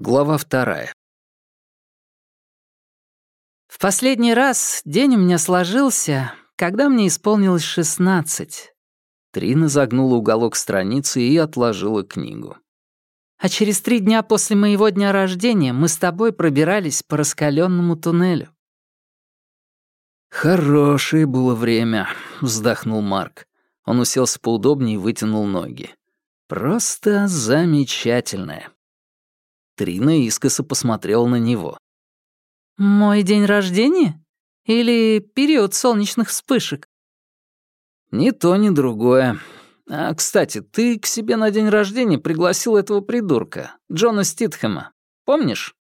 Глава вторая. В последний раз день у меня сложился, когда мне исполнилось шестнадцать. Трина загнула уголок страницы и отложила книгу. А через три дня после моего дня рождения мы с тобой пробирались по раскаленному туннелю. «Хорошее было время», — вздохнул Марк. Он уселся поудобнее и вытянул ноги. «Просто замечательное». Трина искоса посмотрела на него. «Мой день рождения? Или период солнечных вспышек?» «Ни то, ни другое. А, кстати, ты к себе на день рождения пригласил этого придурка, Джона Ститхэма. Помнишь?»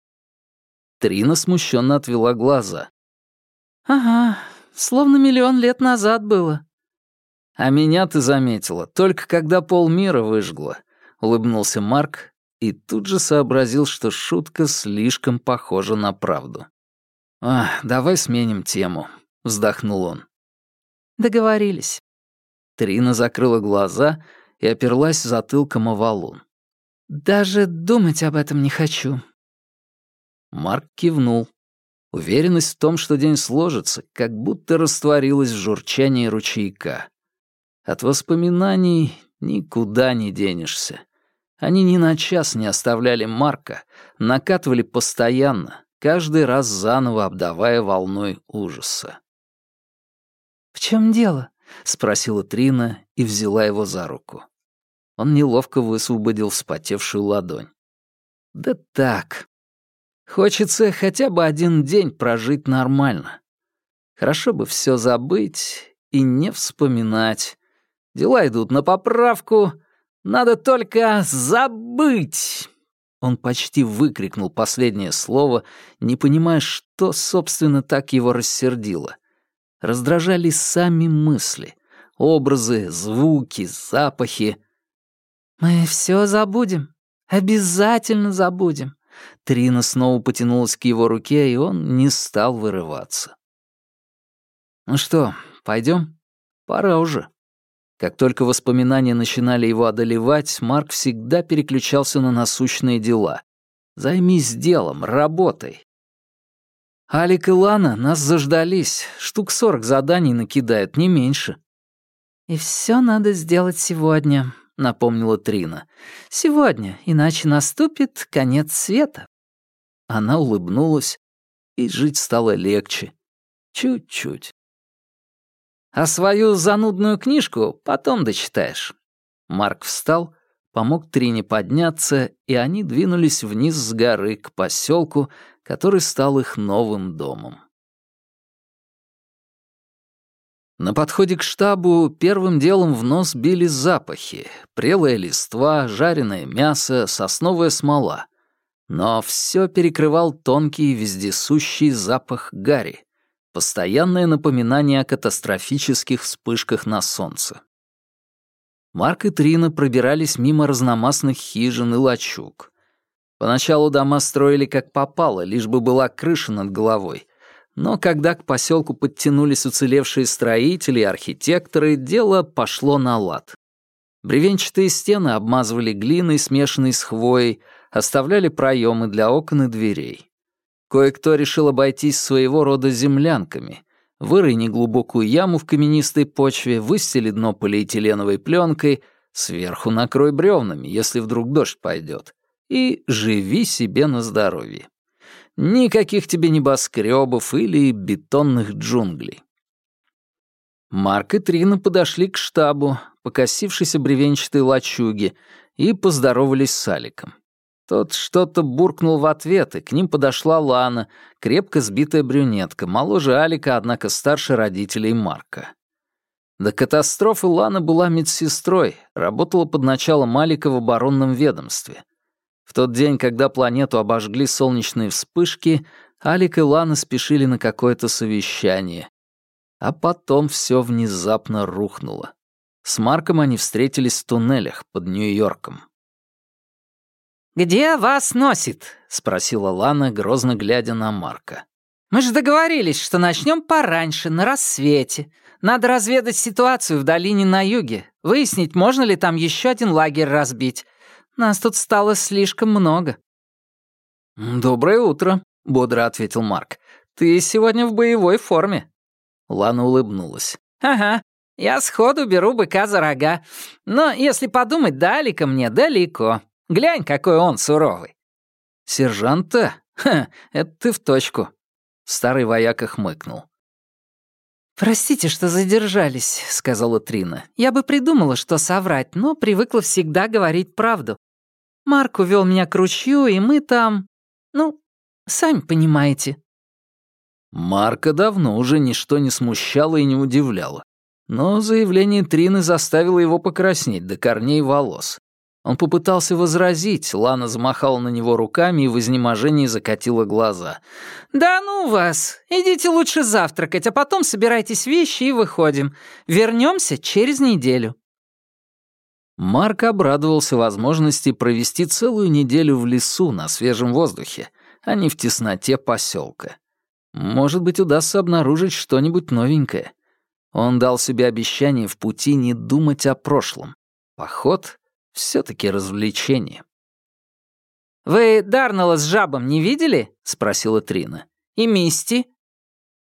Трина смущенно отвела глаза. «Ага, словно миллион лет назад было». «А меня ты заметила, только когда полмира выжгло», — улыбнулся Марк и тут же сообразил, что шутка слишком похожа на правду. «А, давай сменим тему», — вздохнул он. «Договорились». Трина закрыла глаза и оперлась затылком о валун. «Даже думать об этом не хочу». Марк кивнул. Уверенность в том, что день сложится, как будто растворилась в журчании ручейка. От воспоминаний никуда не денешься. Они ни на час не оставляли Марка, накатывали постоянно, каждый раз заново обдавая волной ужаса. «В чем дело?» — спросила Трина и взяла его за руку. Он неловко высвободил вспотевшую ладонь. «Да так. Хочется хотя бы один день прожить нормально. Хорошо бы все забыть и не вспоминать. Дела идут на поправку, надо только забыть!» Он почти выкрикнул последнее слово, не понимая, что, собственно, так его рассердило. Раздражали сами мысли, образы, звуки, запахи. «Мы все забудем. Обязательно забудем». Трина снова потянулась к его руке, и он не стал вырываться. «Ну что, пойдем? Пора уже». Как только воспоминания начинали его одолевать, Марк всегда переключался на насущные дела. «Займись делом, работой». Алик и Лана нас заждались. Штук сорок заданий накидают, не меньше. «И все надо сделать сегодня», — напомнила Трина. «Сегодня, иначе наступит конец света». Она улыбнулась, и жить стало легче. Чуть-чуть. А свою занудную книжку потом дочитаешь». Марк встал, помог Трине подняться, и они двинулись вниз с горы к поселку, который стал их новым домом. На подходе к штабу первым делом в нос били запахи. Прелая листва, жареное мясо, сосновая смола. Но все перекрывал тонкий вездесущий запах гари. Постоянное напоминание о катастрофических вспышках на солнце. Марк и Трина пробирались мимо разномастных хижин и лачуг. Поначалу дома строили как попало, лишь бы была крыша над головой. Но когда к поселку подтянулись уцелевшие строители и архитекторы, дело пошло на лад. Бревенчатые стены обмазывали глиной, смешанной с хвоей, оставляли проемы для окон и дверей. Кое-кто решил обойтись своего рода землянками. Вырой неглубокую яму в каменистой почве, выстели дно полиэтиленовой пленкой, сверху накрой бревнами, если вдруг дождь пойдет, и живи себе на здоровье. Никаких тебе небоскребов или бетонных джунглей. Марк и Трина подошли к штабу, покосившейся бревенчатой лачуги, и поздоровались с Аликом. Тот что-то буркнул в ответ, и к ним подошла Лана, крепко сбитая брюнетка, моложе Алика, однако старше родителей Марка. До катастрофы Лана была медсестрой, работала под началом Алика в оборонном ведомстве. В тот день, когда планету обожгли солнечные вспышки, Алик и Лана спешили на какое-то совещание. А потом все внезапно рухнуло. С Марком они встретились в туннелях под Нью-Йорком. «Где вас носит?» — спросила Лана, грозно глядя на Марка. «Мы же договорились, что начнем пораньше, на рассвете. Надо разведать ситуацию в долине на юге, выяснить, можно ли там еще один лагерь разбить. Нас тут стало слишком много». «Доброе утро», — бодро ответил Марк. «Ты сегодня в боевой форме». Лана улыбнулась. «Ага, я сходу беру быка за рога. Но, если подумать, далеко мне, далеко. Глянь, какой он суровый». «Сержант-то? Ха, это ты в точку». Старый вояка хмыкнул. «Простите, что задержались», — сказала Трина. «Я бы придумала, что соврать, но привыкла всегда говорить правду. Марк увел меня к ручью, и мы там... Ну, сами понимаете». Марка давно уже ничто не смущало и не удивляло. Но заявление Трины заставило его покраснеть до корней волос. Он попытался возразить, Лана замахала на него руками и в изнеможении закатила глаза. «Да ну вас! Идите лучше завтракать, а потом собирайтесь вещи и выходим. Вернемся через неделю». Марк обрадовался возможности провести целую неделю в лесу на свежем воздухе, а не в тесноте поселка. Может быть, удастся обнаружить что-нибудь новенькое. Он дал себе обещание в пути не думать о прошлом. Поход — все-таки развлечение. «Вы Дарнелла с жабом не видели?» — спросила Трина. «И Мисти?»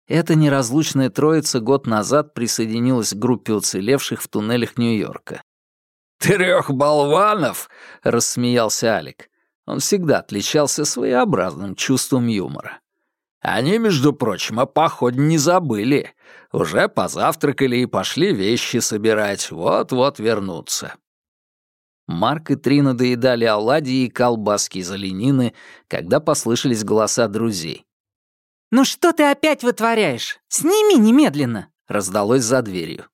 Эта неразлучная троица год назад присоединилась к группе уцелевших в туннелях Нью-Йорка. «Трех болванов!» — рассмеялся Алик. Он всегда отличался своеобразным чувством юмора. Они, между прочим, о походе не забыли. Уже позавтракали и пошли вещи собирать. Вот-вот вернутся. Марк и Трина доедали оладьи и колбаски из оленины, когда послышались голоса друзей. «Ну что ты опять вытворяешь? Сними немедленно!» — раздалось за дверью.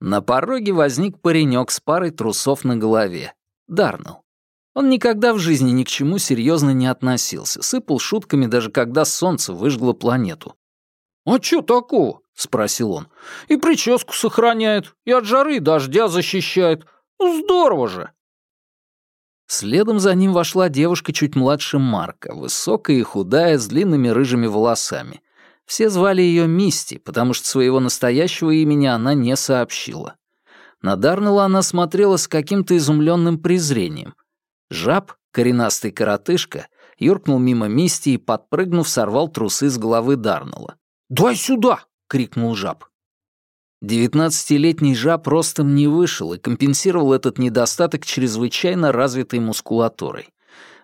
На пороге возник паренек с парой трусов на голове. Дарнелл. Он никогда в жизни ни к чему серьезно не относился, сыпал шутками, даже когда солнце выжгло планету. «А чё такого?» — спросил он. «И прическу сохраняет, и от жары и дождя защищает. Ну, здорово же!» Следом за ним вошла девушка чуть младше Марка, высокая и худая, с длинными рыжими волосами. Все звали ее Мисти, потому что своего настоящего имени она не сообщила. На Дарнелла она смотрела с каким-то изумленным презрением — Жаб, коренастый коротышка, юркнул мимо Мисти и, подпрыгнув, сорвал трусы с головы Дарнелла. «Дай сюда!» — крикнул жаб. Девятнадцатилетний жаб ростом не вышел и компенсировал этот недостаток чрезвычайно развитой мускулатурой.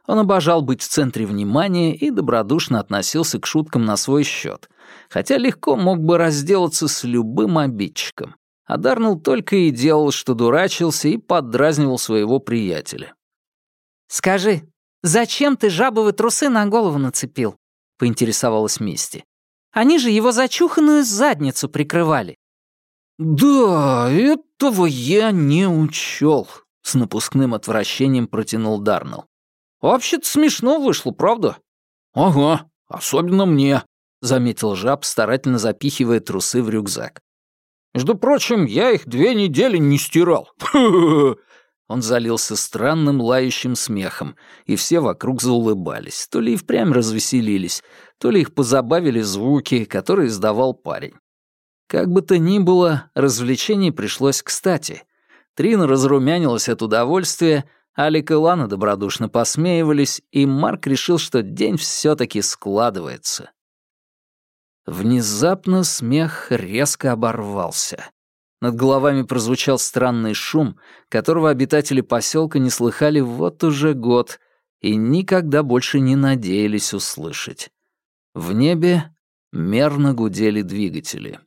Он обожал быть в центре внимания и добродушно относился к шуткам на свой счет, хотя легко мог бы разделаться с любым обидчиком. А Дарнелл только и делал, что дурачился и поддразнивал своего приятеля. «Скажи, зачем ты жабовые трусы на голову нацепил?» — поинтересовалась Мисти. «Они же его зачуханную задницу прикрывали». «Да, этого я не учел», — с напускным отвращением протянул Дарнелл. «Вообще-то смешно вышло, правда?» «Ага, особенно мне», — заметил жаб, старательно запихивая трусы в рюкзак. «Между прочим, я их две недели не стирал. Он залился странным лающим смехом, и все вокруг заулыбались, то ли и впрямь развеселились, то ли их позабавили звуки, которые издавал парень. Как бы то ни было, развлечение пришлось кстати. Трина разрумянилась от удовольствия, Алик и Лана добродушно посмеивались, и Марк решил, что день все таки складывается. Внезапно смех резко оборвался. Над головами прозвучал странный шум, которого обитатели поселка не слыхали вот уже год и никогда больше не надеялись услышать. В небе мерно гудели двигатели.